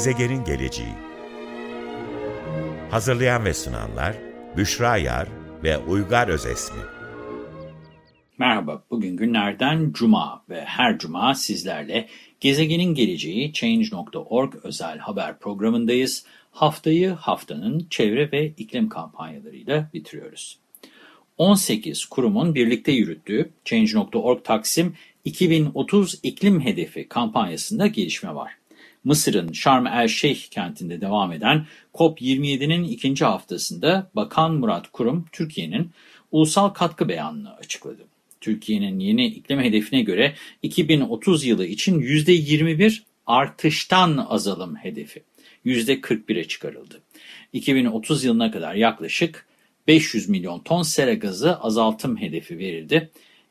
Gezegenin geleceği Hazırlayan ve sunanlar Büşra Yar ve Uygar Özesmi Merhaba, bugün günlerden Cuma ve her Cuma sizlerle Gezegenin Geleceği Change.org özel haber programındayız. Haftayı haftanın çevre ve iklim kampanyalarıyla bitiriyoruz. 18 kurumun birlikte yürüttüğü Change.org Taksim 2030 iklim hedefi kampanyasında gelişme var. Mısır'ın Şarm el Şeyh kentinde devam eden COP27'nin ikinci haftasında Bakan Murat Kurum, Türkiye'nin ulusal katkı beyanını açıkladı. Türkiye'nin yeni iklim hedefine göre 2030 yılı için %21 artıştan azalım hedefi %41'e çıkarıldı. 2030 yılına kadar yaklaşık 500 milyon ton sera gazı azaltım hedefi verildi.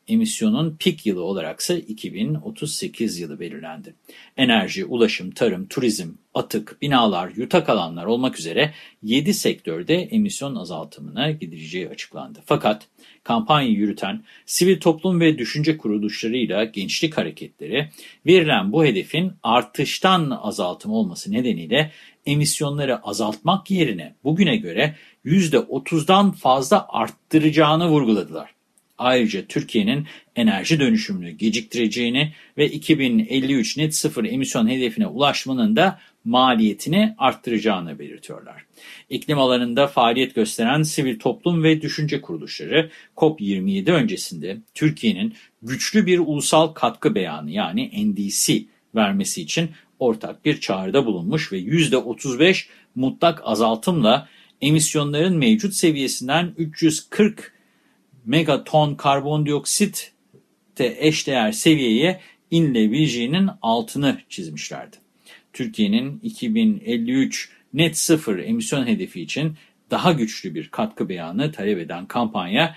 Emisyonun pik yılı olaraksa 2038 yılı belirlendi. Enerji, ulaşım, tarım, turizm, atık, binalar, yutak alanlar olmak üzere 7 sektörde emisyon azaltımına gidileceği açıklandı. Fakat kampanyayı yürüten sivil toplum ve düşünce kuruluşlarıyla gençlik hareketleri verilen bu hedefin artıştan azaltım olması nedeniyle emisyonları azaltmak yerine bugüne göre %30'dan fazla arttıracağını vurguladılar. Ayrıca Türkiye'nin enerji dönüşümünü geciktireceğini ve 2053 net sıfır emisyon hedefine ulaşmanın da maliyetini arttıracağını belirtiyorlar. İklim alanında faaliyet gösteren sivil toplum ve düşünce kuruluşları COP27 öncesinde Türkiye'nin güçlü bir ulusal katkı beyanı yani NDC vermesi için ortak bir çağrıda bulunmuş ve %35 mutlak azaltımla emisyonların mevcut seviyesinden 340 megaton karbondioksit de eşdeğer seviyeye inilebileceğinin altını çizmişlerdi. Türkiye'nin 2053 net sıfır emisyon hedefi için daha güçlü bir katkı beyanı talep eden kampanya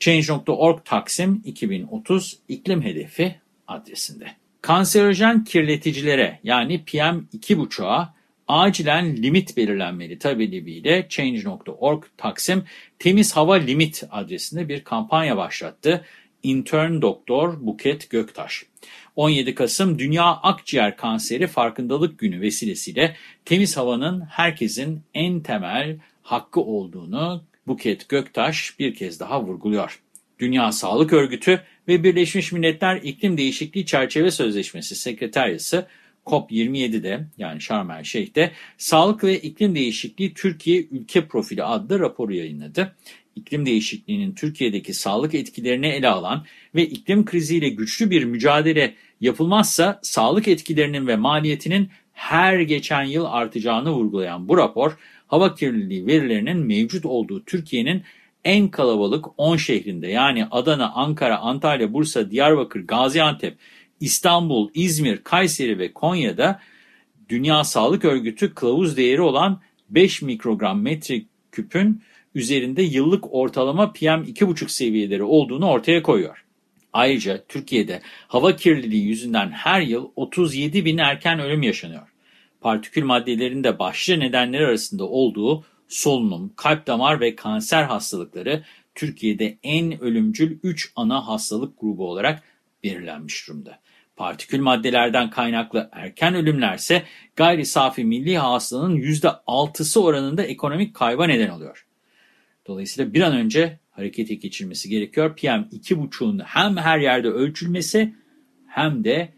Change.org Taksim 2030 iklim hedefi adresinde. Kanserojen kirleticilere yani PM2.5'a acilen limit belirlenmeli talebiyle Change.org Taksim Temiz Hava Limit adresinde bir kampanya başlattı. Intern Doktor Buket Göktaş. 17 Kasım Dünya Akciğer Kanseri Farkındalık Günü vesilesiyle temiz havanın herkesin en temel hakkı olduğunu Buket Göktaş bir kez daha vurguluyor. Dünya Sağlık Örgütü ve Birleşmiş Milletler İklim Değişikliği Çerçeve Sözleşmesi Sekreteryası COP27'de yani Şarm El Şeyh'te Sağlık ve İklim Değişikliği Türkiye Ülke Profili adlı raporu yayınladı. İklim değişikliğinin Türkiye'deki sağlık etkilerini ele alan ve iklim kriziyle güçlü bir mücadele yapılmazsa sağlık etkilerinin ve maliyetinin her geçen yıl artacağını vurgulayan bu rapor, hava kirliliği verilerinin mevcut olduğu Türkiye'nin en kalabalık 10 şehrinde yani Adana, Ankara, Antalya, Bursa, Diyarbakır, Gaziantep, İstanbul, İzmir, Kayseri ve Konya'da Dünya Sağlık Örgütü kılavuz değeri olan 5 mikrogram metreküpün üzerinde yıllık ortalama PM2,5 seviyeleri olduğunu ortaya koyuyor. Ayrıca Türkiye'de hava kirliliği yüzünden her yıl 37 bin erken ölüm yaşanıyor. Partikül maddelerin de başlıca nedenleri arasında olduğu solunum, kalp damar ve kanser hastalıkları Türkiye'de en ölümcül 3 ana hastalık grubu olarak belirlenmiş durumda. Partikül maddelerden kaynaklı erken ölümlerse gayri safi milli hasılanın %6'sı oranında ekonomik kayba neden oluyor. Dolayısıyla bir an önce harekete geçilmesi gerekiyor. PM2.5'un hem her yerde ölçülmesi hem de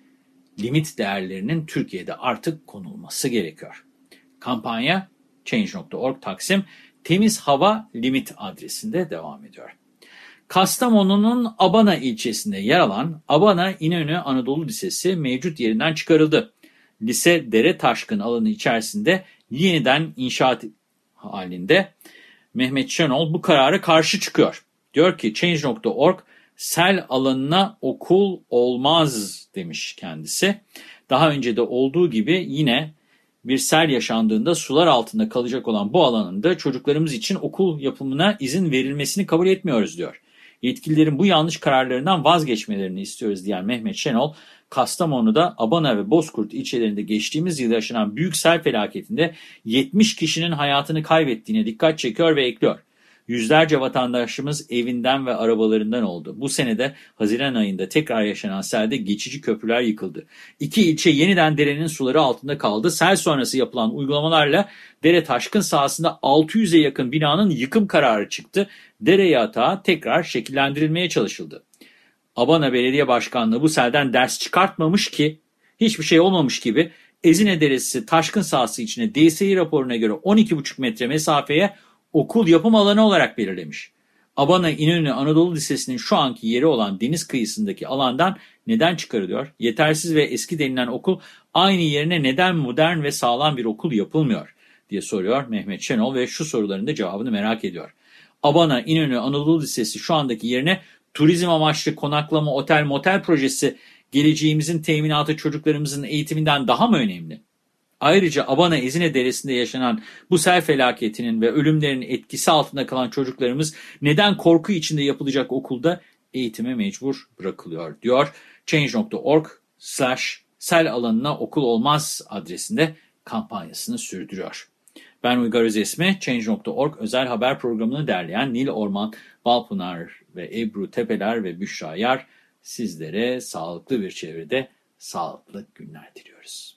limit değerlerinin Türkiye'de artık konulması gerekiyor. Kampanya Change.org Taksim Temiz Hava Limit adresinde devam ediyor. Kastamonu'nun Abana ilçesinde yer alan Abana İnönü Anadolu Lisesi mevcut yerinden çıkarıldı. Lise dere taşkın alanı içerisinde yeniden inşaat halinde Mehmet Şenol bu karara karşı çıkıyor. Diyor ki Change.org sel alanına okul olmaz demiş kendisi. Daha önce de olduğu gibi yine bir sel yaşandığında sular altında kalacak olan bu alanın da çocuklarımız için okul yapımına izin verilmesini kabul etmiyoruz diyor. Yetkililerin bu yanlış kararlarından vazgeçmelerini istiyoruz diyen Mehmet Şenol, Kastamonu'da Abana ve Bozkurt ilçelerinde geçtiğimiz yıl yaşanan büyük sel felaketinde 70 kişinin hayatını kaybettiğine dikkat çekiyor ve ekliyor. Yüzlerce vatandaşımız evinden ve arabalarından oldu. Bu senede Haziran ayında tekrar yaşanan selde geçici köprüler yıkıldı. İki ilçe yeniden derenin suları altında kaldı. Sel sonrası yapılan uygulamalarla dere taşkın sahasında 600'e yakın binanın yıkım kararı çıktı. Dere yatağı tekrar şekillendirilmeye çalışıldı. Abana Belediye Başkanlığı bu selden ders çıkartmamış ki hiçbir şey olmamış gibi Ezine Deresi taşkın sahası içine DSİ raporuna göre 12,5 metre mesafeye okul yapım alanı olarak belirlemiş. Abana İnönü Anadolu Lisesi'nin şu anki yeri olan deniz kıyısındaki alandan neden çıkarılıyor? Yetersiz ve eski denilen okul aynı yerine neden modern ve sağlam bir okul yapılmıyor diye soruyor Mehmet Şenol ve şu soruların da cevabını merak ediyor. Abana İnönü Anadolu Lisesi şu andaki yerine turizm amaçlı konaklama otel motel projesi geleceğimizin teminatı çocuklarımızın eğitiminden daha mı önemli? Ayrıca Abana Ezine Deresi'nde yaşanan bu sel felaketinin ve ölümlerin etkisi altında kalan çocuklarımız neden korku içinde yapılacak okulda eğitime mecbur bırakılıyor diyor. Change.org slash sel alanına okul olmaz adresinde kampanyasını sürdürüyor. Ben Uygar Özesmi, Change.org özel haber programını derleyen Nil Orman, Balpınar ve Ebru Tepeler ve Büşra Yar sizlere sağlıklı bir çevrede sağlıklı günler diliyoruz.